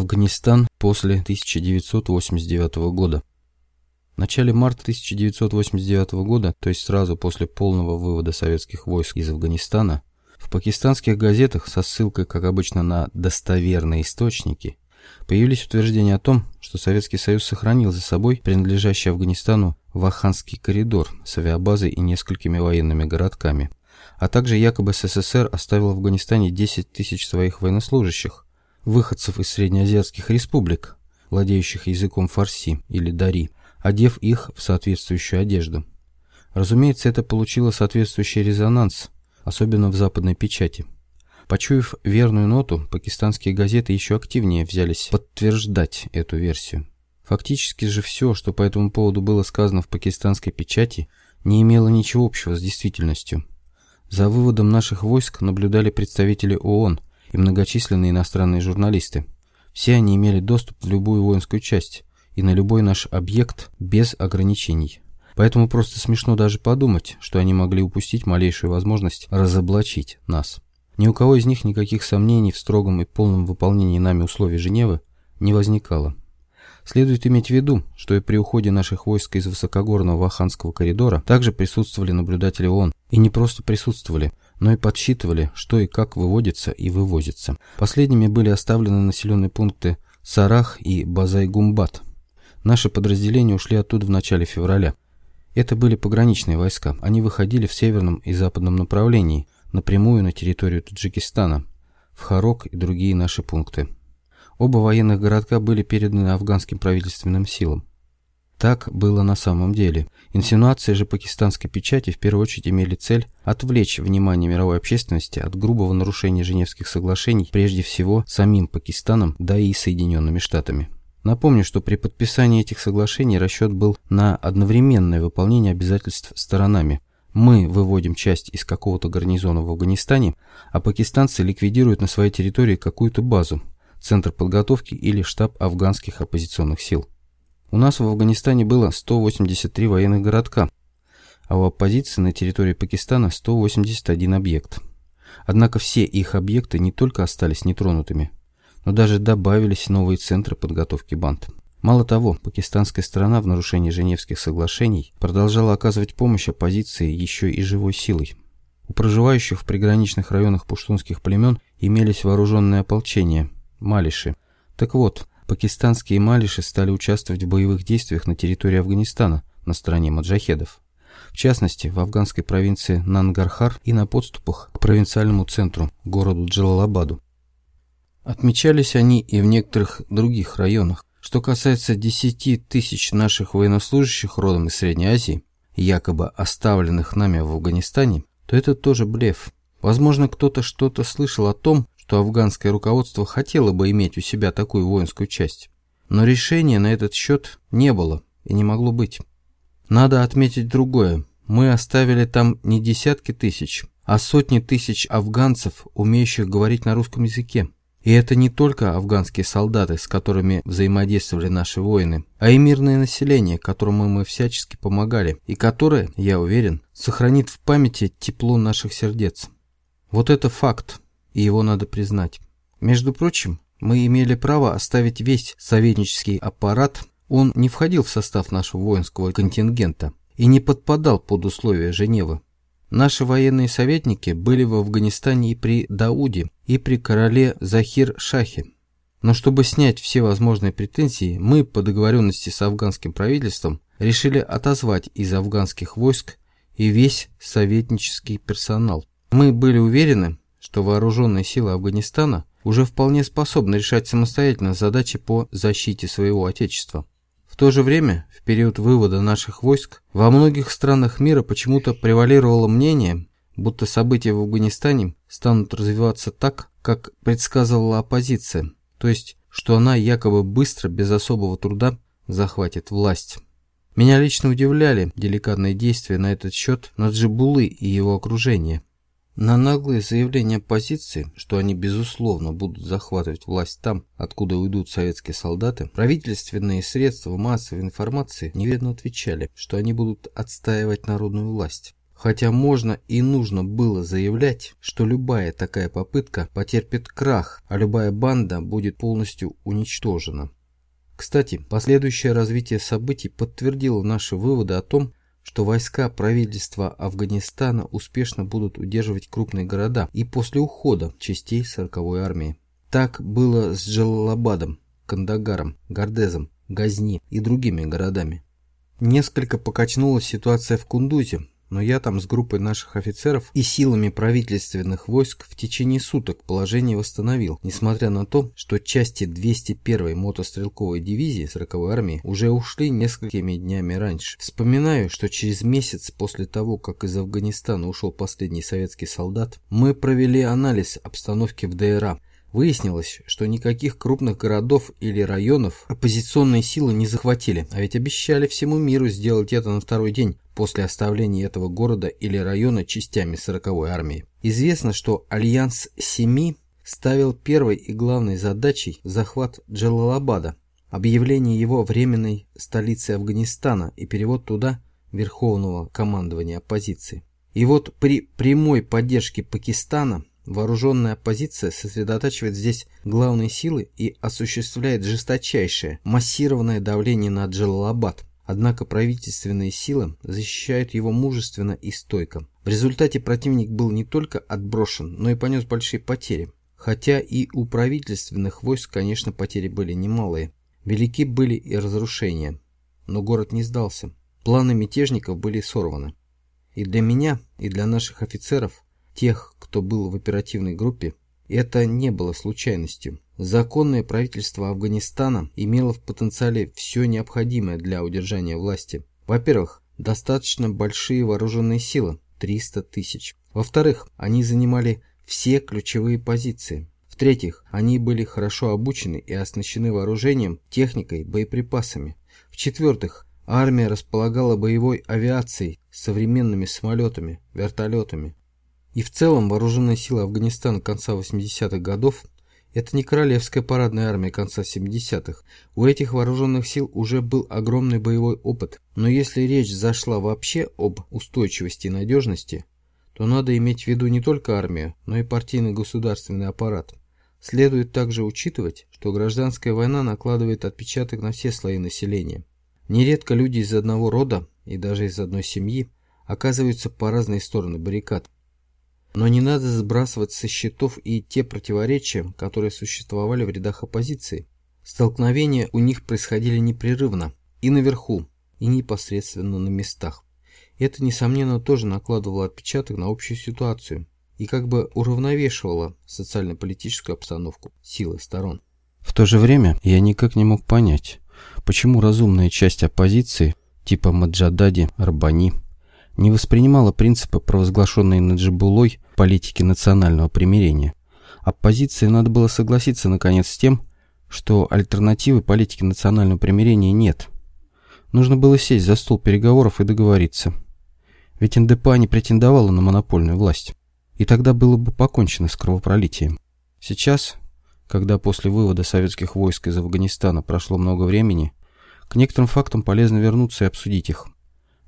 Афганистан после 1989 года. В начале марта 1989 года, то есть сразу после полного вывода советских войск из Афганистана, в пакистанских газетах со ссылкой, как обычно, на достоверные источники, появились утверждения о том, что Советский Союз сохранил за собой принадлежащий Афганистану Ваханский коридор с авиабазой и несколькими военными городками, а также якобы СССР оставил в Афганистане 10 тысяч своих военнослужащих, выходцев из среднеазиатских республик, владеющих языком фарси или дари, одев их в соответствующую одежду. Разумеется, это получило соответствующий резонанс, особенно в западной печати. Почуяв верную ноту, пакистанские газеты еще активнее взялись подтверждать эту версию. Фактически же все, что по этому поводу было сказано в пакистанской печати, не имело ничего общего с действительностью. За выводом наших войск наблюдали представители ООН и многочисленные иностранные журналисты. Все они имели доступ в любую воинскую часть и на любой наш объект без ограничений. Поэтому просто смешно даже подумать, что они могли упустить малейшую возможность разоблачить нас. Ни у кого из них никаких сомнений в строгом и полном выполнении нами условий Женевы не возникало. Следует иметь в виду, что и при уходе наших войск из высокогорного Ваханского коридора также присутствовали наблюдатели ООН. И не просто присутствовали, но и подсчитывали, что и как выводится и вывозится. Последними были оставлены населенные пункты Сарах и Базай-Гумбат. Наши подразделения ушли оттуда в начале февраля. Это были пограничные войска. Они выходили в северном и западном направлении – напрямую на территорию Таджикистана, в Харок и другие наши пункты. Оба военных городка были переданы афганским правительственным силам. Так было на самом деле. Инсинуации же пакистанской печати в первую очередь имели цель отвлечь внимание мировой общественности от грубого нарушения Женевских соглашений, прежде всего самим Пакистаном, да и Соединенными Штатами. Напомню, что при подписании этих соглашений расчет был на одновременное выполнение обязательств сторонами, мы выводим часть из какого-то гарнизона в Афганистане, а пакистанцы ликвидируют на своей территории какую-то базу, центр подготовки или штаб афганских оппозиционных сил. У нас в Афганистане было 183 военных городка, а у оппозиции на территории Пакистана 181 объект. Однако все их объекты не только остались нетронутыми, но даже добавились новые центры подготовки банд. Мало того, пакистанская сторона в нарушении Женевских соглашений продолжала оказывать помощь оппозиции еще и живой силой. У проживающих в приграничных районах пуштунских племен имелись вооруженные ополчения – малиши. Так вот, пакистанские малиши стали участвовать в боевых действиях на территории Афганистана на стороне маджахедов. В частности, в афганской провинции Нангархар и на подступах к провинциальному центру, городу Джалалабаду. Отмечались они и в некоторых других районах. Что касается 10 тысяч наших военнослужащих родом из Средней Азии, якобы оставленных нами в Афганистане, то это тоже блеф. Возможно, кто-то что-то слышал о том, что афганское руководство хотело бы иметь у себя такую воинскую часть. Но решения на этот счет не было и не могло быть. Надо отметить другое. Мы оставили там не десятки тысяч, а сотни тысяч афганцев, умеющих говорить на русском языке. И это не только афганские солдаты, с которыми взаимодействовали наши воины, а и мирное население, которому мы всячески помогали, и которое, я уверен, сохранит в памяти тепло наших сердец. Вот это факт, и его надо признать. Между прочим, мы имели право оставить весь советнический аппарат, он не входил в состав нашего воинского контингента и не подпадал под условия Женевы. Наши военные советники были в Афганистане и при Дауде, и при короле Захир-Шахе. Но чтобы снять все возможные претензии, мы по договоренности с афганским правительством решили отозвать из афганских войск и весь советнический персонал. Мы были уверены, что вооруженные силы Афганистана уже вполне способны решать самостоятельно задачи по защите своего отечества то же время, в период вывода наших войск, во многих странах мира почему-то превалировало мнение, будто события в Афганистане станут развиваться так, как предсказывала оппозиция, то есть, что она якобы быстро, без особого труда, захватит власть. Меня лично удивляли деликатные действия на этот счет Наджибулы и его окружения – на наглые заявления оппозиции, что они безусловно будут захватывать власть там, откуда уйдут советские солдаты, правительственные средства массовой информации неверно отвечали, что они будут отстаивать народную власть. Хотя можно и нужно было заявлять, что любая такая попытка потерпит крах, а любая банда будет полностью уничтожена. Кстати, последующее развитие событий подтвердило наши выводы о том, что войска правительства Афганистана успешно будут удерживать крупные города и после ухода частей 40-й армии. Так было с Джалалабадом, Кандагаром, Гардезом, Газни и другими городами. Несколько покачнулась ситуация в Кундузе, но я там с группой наших офицеров и силами правительственных войск в течение суток положение восстановил, несмотря на то, что части 201-й мотострелковой дивизии 40-й армии уже ушли несколькими днями раньше. Вспоминаю, что через месяц после того, как из Афганистана ушел последний советский солдат, мы провели анализ обстановки в ДРА, Выяснилось, что никаких крупных городов или районов оппозиционные силы не захватили, а ведь обещали всему миру сделать это на второй день после оставления этого города или района частями 40-й армии. Известно, что Альянс Семи ставил первой и главной задачей захват Джалалабада, объявление его временной столицей Афганистана и перевод туда верховного командования оппозиции. И вот при прямой поддержке Пакистана Вооруженная оппозиция сосредотачивает здесь главные силы и осуществляет жесточайшее, массированное давление на Джалалабад. Однако правительственные силы защищают его мужественно и стойко. В результате противник был не только отброшен, но и понес большие потери. Хотя и у правительственных войск, конечно, потери были немалые. Велики были и разрушения. Но город не сдался. Планы мятежников были сорваны. И для меня, и для наших офицеров тех, кто был в оперативной группе, это не было случайностью. Законное правительство Афганистана имело в потенциале все необходимое для удержания власти. Во-первых, достаточно большие вооруженные силы – 300 тысяч. Во-вторых, они занимали все ключевые позиции. В-третьих, они были хорошо обучены и оснащены вооружением, техникой, боеприпасами. В-четвертых, армия располагала боевой авиацией, современными самолетами, вертолетами, и в целом вооруженные силы Афганистана конца 80-х годов – это не королевская парадная армия конца 70-х. У этих вооруженных сил уже был огромный боевой опыт. Но если речь зашла вообще об устойчивости и надежности, то надо иметь в виду не только армию, но и партийный государственный аппарат. Следует также учитывать, что гражданская война накладывает отпечаток на все слои населения. Нередко люди из одного рода и даже из одной семьи оказываются по разные стороны баррикад. Но не надо сбрасывать со счетов и те противоречия, которые существовали в рядах оппозиции. Столкновения у них происходили непрерывно, и наверху, и непосредственно на местах. Это, несомненно, тоже накладывало отпечаток на общую ситуацию и как бы уравновешивало социально-политическую обстановку силы сторон. В то же время я никак не мог понять, почему разумная часть оппозиции, типа Маджадади, Арбани, не воспринимала принципы, провозглашенные Наджибулой, политики национального примирения. Оппозиции надо было согласиться наконец с тем, что альтернативы политики национального примирения нет. Нужно было сесть за стол переговоров и договориться. Ведь НДПА не претендовала на монопольную власть. И тогда было бы покончено с кровопролитием. Сейчас, когда после вывода советских войск из Афганистана прошло много времени, к некоторым фактам полезно вернуться и обсудить их.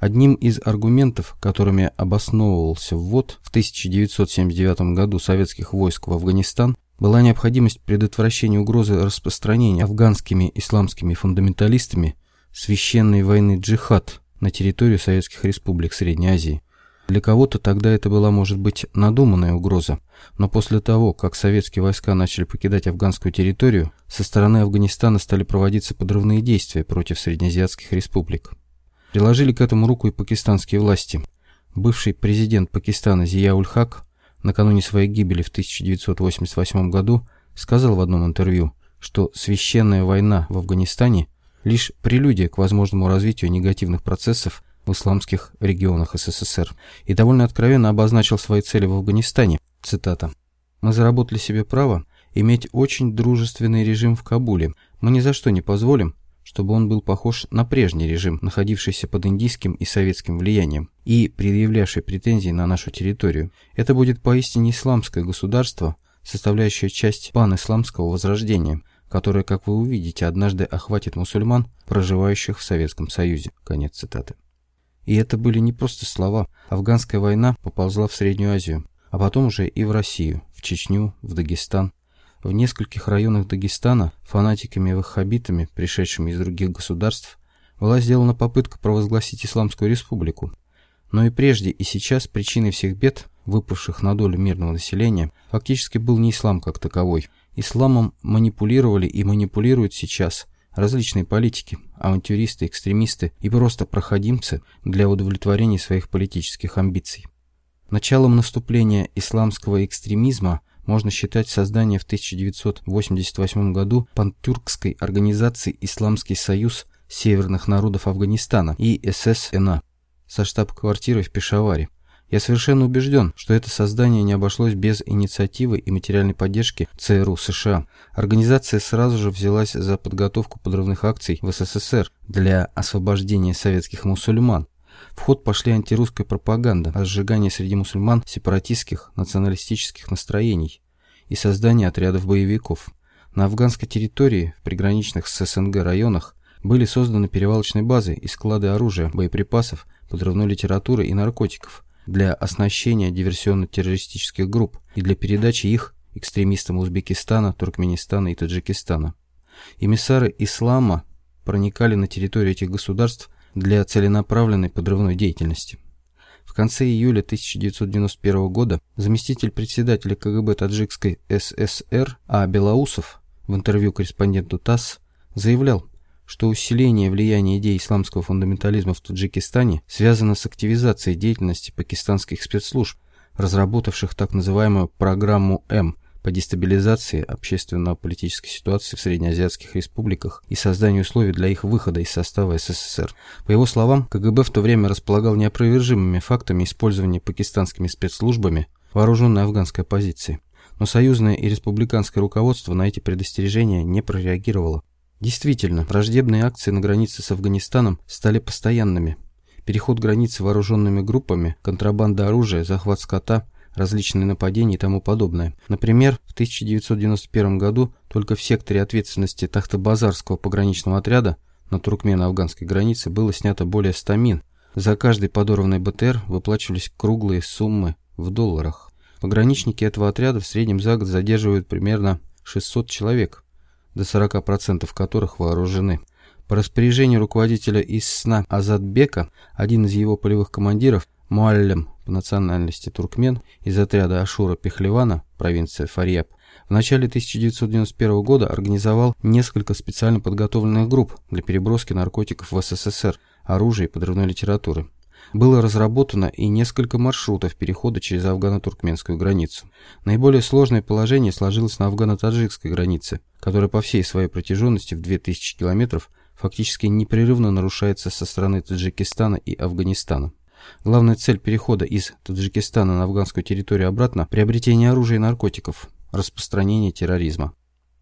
Одним из аргументов, которыми обосновывался ввод в 1979 году советских войск в Афганистан, была необходимость предотвращения угрозы распространения афганскими исламскими фундаменталистами священной войны джихад на территорию советских республик Средней Азии. Для кого-то тогда это была, может быть, надуманная угроза, но после того, как советские войска начали покидать афганскую территорию, со стороны Афганистана стали проводиться подрывные действия против среднеазиатских республик. Приложили к этому руку и пакистанские власти. Бывший президент Пакистана Зияуль-Хак накануне своей гибели в 1988 году сказал в одном интервью, что священная война в Афганистане – лишь прелюдия к возможному развитию негативных процессов в исламских регионах СССР и довольно откровенно обозначил свои цели в Афганистане. Цитата. «Мы заработали себе право иметь очень дружественный режим в Кабуле. Мы ни за что не позволим, чтобы он был похож на прежний режим, находившийся под индийским и советским влиянием и предъявлявший претензии на нашу территорию. Это будет поистине исламское государство, составляющее часть пан-исламского возрождения, которое, как вы увидите, однажды охватит мусульман, проживающих в Советском Союзе. Конец цитаты. И это были не просто слова. Афганская война поползла в Среднюю Азию, а потом уже и в Россию, в Чечню, в Дагестан. В нескольких районах Дагестана фанатиками и ваххабитами, пришедшими из других государств, была сделана попытка провозгласить Исламскую республику. Но и прежде, и сейчас причиной всех бед, выпавших на долю мирного населения, фактически был не ислам как таковой. Исламом манипулировали и манипулируют сейчас различные политики, авантюристы, экстремисты и просто проходимцы для удовлетворения своих политических амбиций. Началом наступления исламского экстремизма можно считать создание в 1988 году пантюркской организации «Исламский союз северных народов Афганистана» и ССНА со штаб-квартирой в Пешаваре. Я совершенно убежден, что это создание не обошлось без инициативы и материальной поддержки ЦРУ США. Организация сразу же взялась за подготовку подрывных акций в СССР для освобождения советских мусульман. В ход пошли антирусская пропаганда, разжигание среди мусульман сепаратистских, националистических настроений и создание отрядов боевиков. На афганской территории, в приграничных с СНГ районах, были созданы перевалочные базы и склады оружия, боеприпасов, подрывной литературы и наркотиков для оснащения диверсионно-террористических групп и для передачи их экстремистам Узбекистана, Туркменистана и Таджикистана. Эмиссары ислама проникали на территорию этих государств для целенаправленной подрывной деятельности. В конце июля 1991 года заместитель председателя КГБ Таджикской ССР А. Белоусов в интервью корреспонденту ТАСС заявлял, что усиление влияния идей исламского фундаментализма в Таджикистане связано с активизацией деятельности пакистанских спецслужб, разработавших так называемую программу М по дестабилизации общественно-политической ситуации в среднеазиатских республиках и созданию условий для их выхода из состава СССР. По его словам, КГБ в то время располагал неопровержимыми фактами использования пакистанскими спецслужбами вооруженной афганской оппозиции. Но союзное и республиканское руководство на эти предостережения не прореагировало. Действительно, враждебные акции на границе с Афганистаном стали постоянными. Переход границы вооруженными группами, контрабанда оружия, захват скота, различные нападения и тому подобное. Например, в 1991 году только в секторе ответственности Тахтабазарского пограничного отряда на туркмено-афганской границе было снято более 100 мин. За каждый подорванный БТР выплачивались круглые суммы в долларах. Пограничники этого отряда в среднем за год задерживают примерно 600 человек до 40% которых вооружены. По распоряжению руководителя из сна Азадбека, один из его полевых командиров, Муаллем по национальности туркмен, из отряда Ашура Пехлевана, провинция Фарьяб, в начале 1991 года организовал несколько специально подготовленных групп для переброски наркотиков в СССР, оружия и подрывной литературы. Было разработано и несколько маршрутов перехода через афгано-туркменскую границу. Наиболее сложное положение сложилось на афгано-таджикской границе, которая по всей своей протяженности в 2000 километров фактически непрерывно нарушается со стороны Таджикистана и Афганистана. Главная цель перехода из Таджикистана на афганскую территорию обратно – приобретение оружия и наркотиков, распространение терроризма.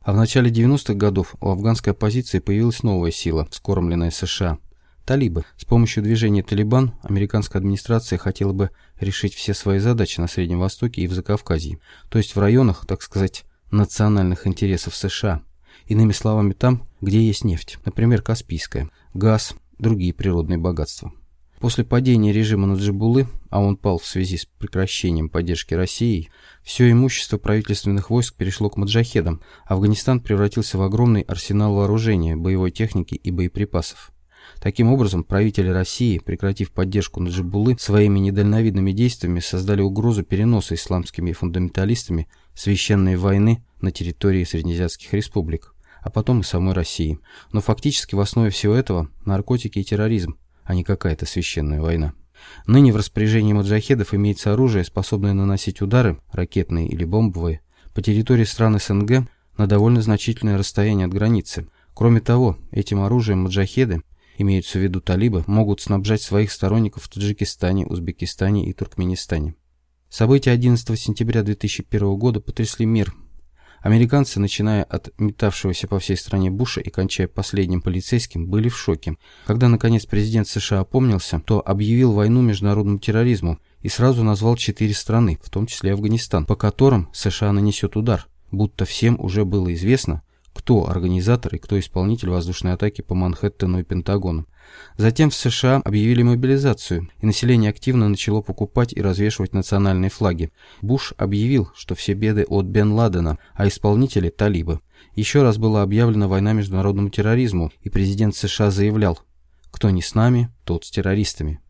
А в начале 90-х годов у афганской оппозиции появилась новая сила, скормленная США – Талибы. С помощью движения «Талибан» американская администрация хотела бы решить все свои задачи на Среднем Востоке и в Закавказье, то есть в районах, так сказать, национальных интересов США. Иными словами, там, где есть нефть, например, Каспийская, газ, другие природные богатства. После падения режима Наджибулы, а он пал в связи с прекращением поддержки России, все имущество правительственных войск перешло к маджахедам. Афганистан превратился в огромный арсенал вооружения, боевой техники и боеприпасов. Таким образом, правители России, прекратив поддержку Наджибулы, своими недальновидными действиями создали угрозу переноса исламскими фундаменталистами священной войны на территории среднеазиатских республик, а потом и самой России. Но фактически в основе всего этого наркотики и терроризм, а не какая-то священная война. Ныне в распоряжении маджахедов имеется оружие, способное наносить удары, ракетные или бомбовые, по территории стран СНГ на довольно значительное расстояние от границы. Кроме того, этим оружием маджахеды имеются в виду талибы, могут снабжать своих сторонников в Таджикистане, Узбекистане и Туркменистане. События 11 сентября 2001 года потрясли мир. Американцы, начиная от метавшегося по всей стране Буша и кончая последним полицейским, были в шоке. Когда, наконец, президент США опомнился, то объявил войну международному терроризму и сразу назвал четыре страны, в том числе Афганистан, по которым США нанесет удар, будто всем уже было известно, кто организатор и кто исполнитель воздушной атаки по Манхэттену и Пентагону. Затем в США объявили мобилизацию, и население активно начало покупать и развешивать национальные флаги. Буш объявил, что все беды от Бен Ладена, а исполнители – талибы. Еще раз была объявлена война международному терроризму, и президент США заявлял «Кто не с нами, тот с террористами».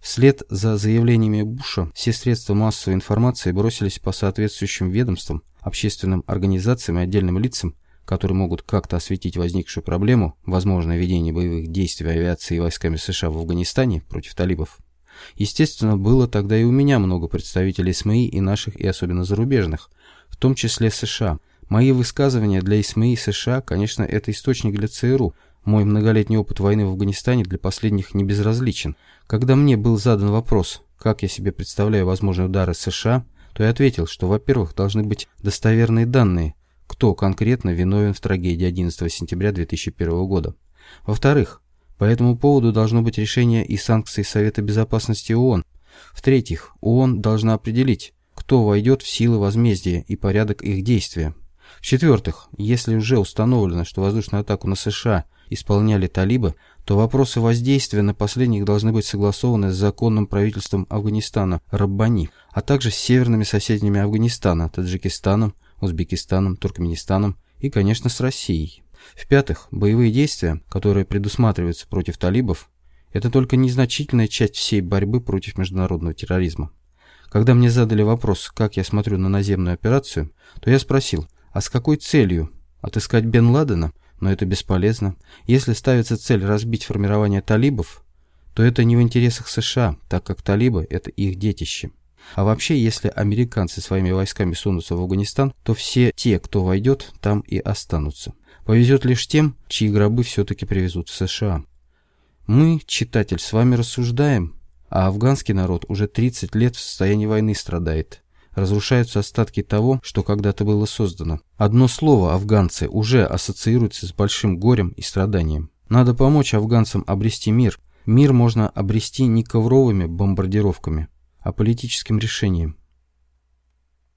Вслед за заявлениями Буша все средства массовой информации бросились по соответствующим ведомствам, общественным организациям и отдельным лицам, которые могут как-то осветить возникшую проблему, возможное ведение боевых действий авиации и войсками США в Афганистане против талибов. Естественно, было тогда и у меня много представителей СМИ и наших, и особенно зарубежных, в том числе США. Мои высказывания для СМИ США, конечно, это источник для ЦРУ. Мой многолетний опыт войны в Афганистане для последних не безразличен. Когда мне был задан вопрос, как я себе представляю возможные удары США, то я ответил, что, во-первых, должны быть достоверные данные, кто конкретно виновен в трагедии 11 сентября 2001 года. Во-вторых, по этому поводу должно быть решение и санкции Совета Безопасности ООН. В-третьих, ООН должна определить, кто войдет в силы возмездия и порядок их действия. В-четвертых, если уже установлено, что воздушную атаку на США исполняли талибы, то вопросы воздействия на последних должны быть согласованы с законным правительством Афганистана Раббани, а также с северными соседями Афганистана, Таджикистаном, Узбекистаном, Туркменистаном и, конечно, с Россией. В-пятых, боевые действия, которые предусматриваются против талибов, это только незначительная часть всей борьбы против международного терроризма. Когда мне задали вопрос, как я смотрю на наземную операцию, то я спросил, а с какой целью? Отыскать Бен Ладена? Но это бесполезно. Если ставится цель разбить формирование талибов, то это не в интересах США, так как талибы – это их детище. А вообще, если американцы своими войсками сунутся в Афганистан, то все те, кто войдет, там и останутся. Повезет лишь тем, чьи гробы все-таки привезут в США. Мы, читатель, с вами рассуждаем, а афганский народ уже 30 лет в состоянии войны страдает. Разрушаются остатки того, что когда-то было создано. Одно слово «афганцы» уже ассоциируется с большим горем и страданием. Надо помочь афганцам обрести мир. Мир можно обрести не ковровыми бомбардировками, а политическим решением.